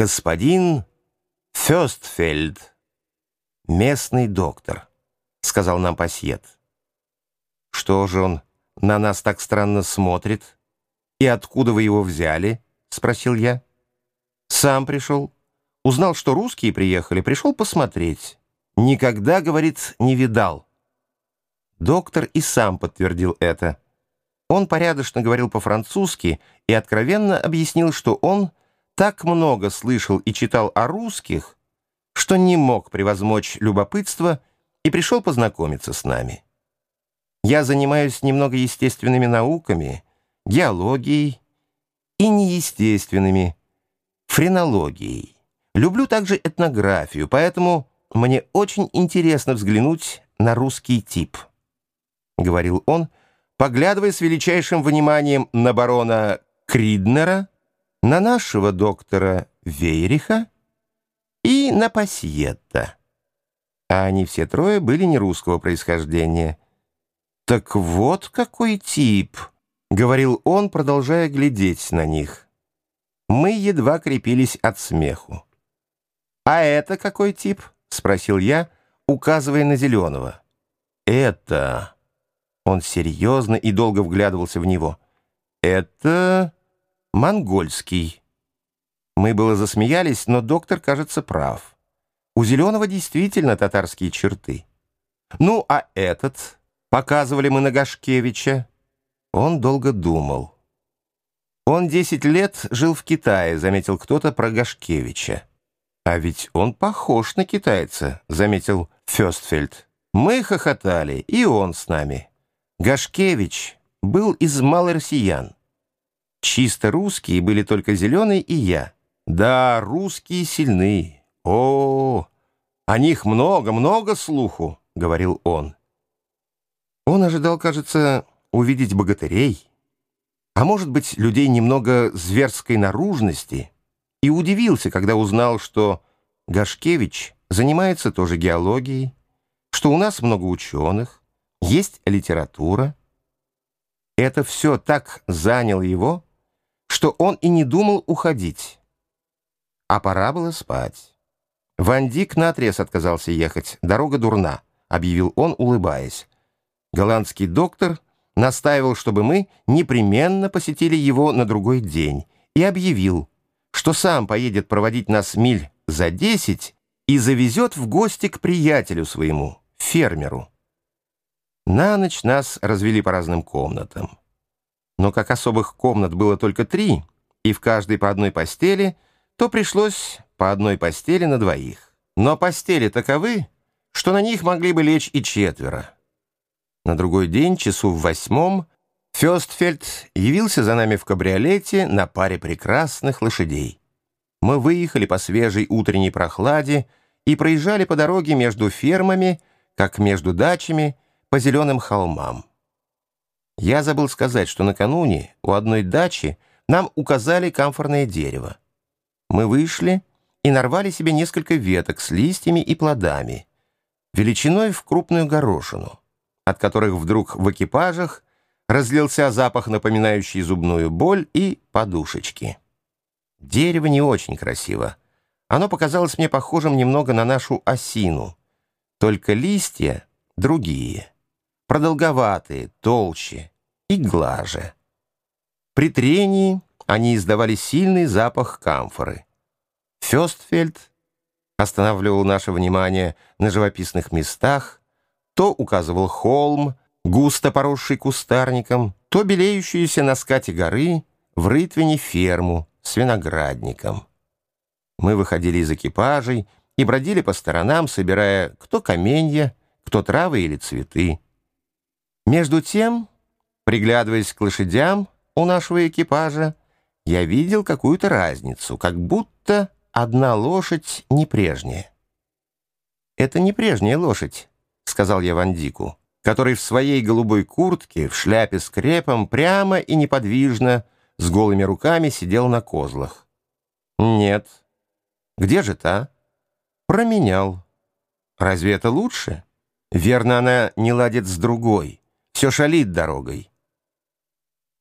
господин Фёстфельд, местный доктор», — сказал нам пассиет. «Что же он на нас так странно смотрит? И откуда вы его взяли?» — спросил я. «Сам пришел. Узнал, что русские приехали, пришел посмотреть. Никогда, говорит, не видал». Доктор и сам подтвердил это. Он порядочно говорил по-французски и откровенно объяснил, что он так много слышал и читал о русских, что не мог превозмочь любопытство и пришел познакомиться с нами. Я занимаюсь немного естественными науками, геологией и неестественными, френологией. Люблю также этнографию, поэтому мне очень интересно взглянуть на русский тип», — говорил он, поглядывая с величайшим вниманием на барона Криднера, на нашего доктора Вейриха и на Пассиетта. А они все трое были не русского происхождения. «Так вот какой тип!» — говорил он, продолжая глядеть на них. Мы едва крепились от смеху. «А это какой тип?» — спросил я, указывая на зеленого. «Это...» Он серьезно и долго вглядывался в него. «Это монгольский». Мы было засмеялись, но доктор, кажется, прав. У Зеленого действительно татарские черты. Ну, а этот, показывали мы на Гашкевича, он долго думал. Он десять лет жил в Китае, заметил кто-то про Гашкевича. А ведь он похож на китайца, заметил Фёстфельд. Мы хохотали, и он с нами. Гашкевич был из малороссиян. Чисто русские были только Зеленый и я. Да, русские сильны. О, о них много-много слуху, говорил он. Он ожидал, кажется, увидеть богатырей, а может быть, людей немного зверской наружности, и удивился, когда узнал, что Гашкевич занимается тоже геологией, что у нас много ученых, есть литература. Это все так заняло его, что он и не думал уходить. А пора было спать. Вандик наотрез отказался ехать. Дорога дурна, объявил он, улыбаясь. Голландский доктор настаивал, чтобы мы непременно посетили его на другой день, и объявил, что сам поедет проводить нас миль за десять и завезет в гости к приятелю своему, фермеру. На ночь нас развели по разным комнатам. Но как особых комнат было только три, и в каждой по одной постели, то пришлось по одной постели на двоих. Но постели таковы, что на них могли бы лечь и четверо. На другой день, часу в восьмом, Фёстфельд явился за нами в кабриолете на паре прекрасных лошадей. Мы выехали по свежей утренней прохладе и проезжали по дороге между фермами, как между дачами, по зеленым холмам. Я забыл сказать, что накануне у одной дачи нам указали камфорное дерево. Мы вышли и нарвали себе несколько веток с листьями и плодами, величиной в крупную горошину, от которых вдруг в экипажах разлился запах, напоминающий зубную боль и подушечки. Дерево не очень красиво. Оно показалось мне похожим немного на нашу осину, только листья другие, продолговатые, толще, и глаже. При трении они издавали сильный запах камфоры. Фёстфельд останавливал наше внимание на живописных местах, то указывал холм, густо поросший кустарником, то белеющуюся на скате горы в рытвине ферму с виноградником. Мы выходили из экипажей и бродили по сторонам, собирая кто каменья, кто травы или цветы. Между тем Приглядываясь к лошадям у нашего экипажа, я видел какую-то разницу, как будто одна лошадь не прежняя. «Это не прежняя лошадь», — сказал я Вандику, который в своей голубой куртке, в шляпе с крепом, прямо и неподвижно, с голыми руками сидел на козлах. «Нет». «Где же та?» «Променял». «Разве это лучше?» «Верно, она не ладит с другой, все шалит дорогой».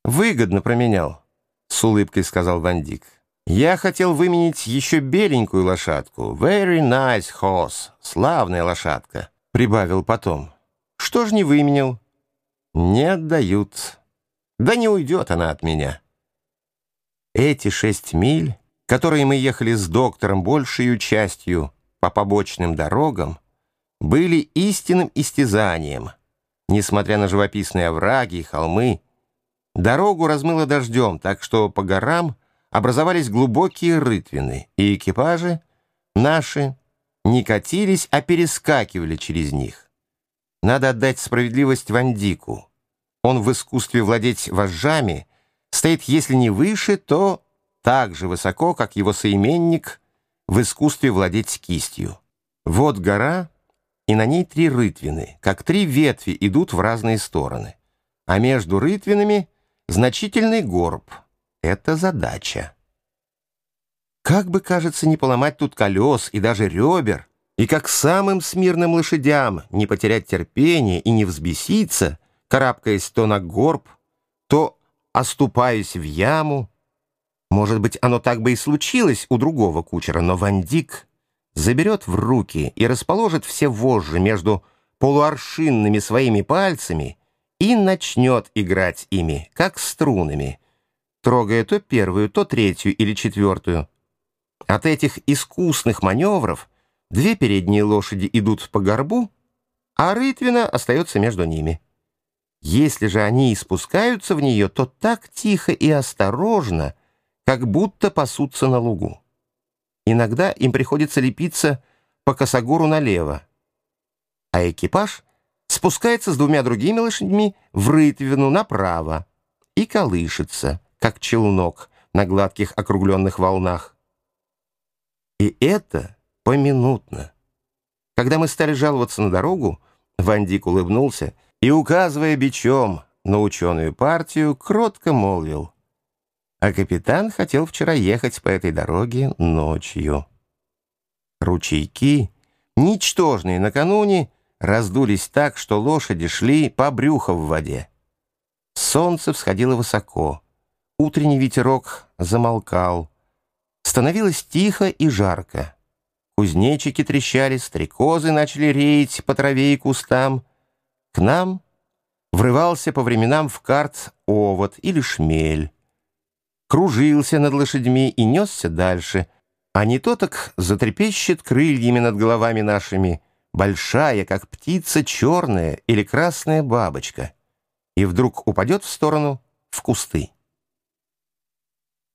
«Выгодно променял», — с улыбкой сказал Вандик. Я хотел выменить еще беленькую лошадку. Very nice horse. Славная лошадка. Прибавил потом. Что ж не выменил? Не отдают. Да не уйдет она от меня. Эти шесть миль, которые мы ехали с доктором большей частью по побочным дорогам, были истинным истязанием. Несмотря на живописные овраги и холмы, дорогу размыло дождем, так что по горам образовались глубокие рытвины, и экипажи наши не катились, а перескакивали через них. Надо отдать справедливость Вандику. Он в искусстве владеть вожжами стоит, если не выше, то так же высоко, как его соименник в искусстве владеть кистью. Вот гора, и на ней три рытвины, как три ветви идут в разные стороны. А между рытвинами значительный горб — это задача. Как бы, кажется, не поломать тут колес и даже ребер, и как самым смирным лошадям не потерять терпение и не взбеситься, карабкаясь то на горб, то оступаясь в яму. Может быть, оно так бы и случилось у другого кучера, но Вандик заберет в руки и расположит все вожжи между полуаршинными своими пальцами и начнет играть ими, как струнами — трогая то первую, то третью или четвертую. От этих искусных маневров две передние лошади идут по горбу, а рытвина остается между ними. Если же они и спускаются в нее, то так тихо и осторожно, как будто пасутся на лугу. Иногда им приходится лепиться по косогору налево, а экипаж спускается с двумя другими лошадьми в рытвину направо и колышется — как челнок на гладких округленных волнах. И это поминутно. Когда мы стали жаловаться на дорогу, Вандик улыбнулся и, указывая бичом на ученую партию, кротко молвил. А капитан хотел вчера ехать по этой дороге ночью. Ручейки, ничтожные накануне, раздулись так, что лошади шли по брюху в воде. Солнце всходило высоко. Утренний ветерок замолкал. Становилось тихо и жарко. Кузнечики трещали, стрекозы начали реять по траве и кустам. К нам врывался по временам в карт овод или шмель. Кружился над лошадьми и несся дальше, а не то так затрепещет крыльями над головами нашими, большая, как птица, черная или красная бабочка, и вдруг упадет в сторону в кусты.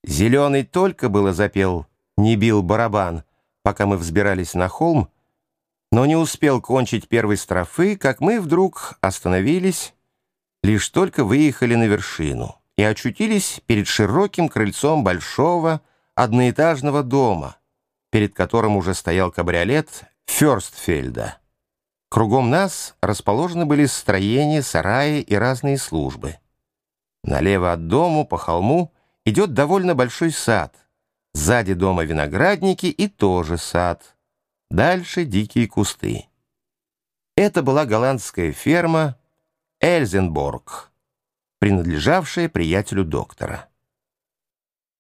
Зеленый только было запел, не бил барабан, пока мы взбирались на холм, но не успел кончить первой строфы, как мы вдруг остановились, лишь только выехали на вершину и очутились перед широким крыльцом большого одноэтажного дома, перед которым уже стоял кабриолет Фёрстфельда. Кругом нас расположены были строения, сараи и разные службы. Налево от дому, по холму, идет довольно большой сад. Сзади дома виноградники и тоже сад. Дальше дикие кусты. Это была голландская ферма Эльзенборг, принадлежавшая приятелю доктора.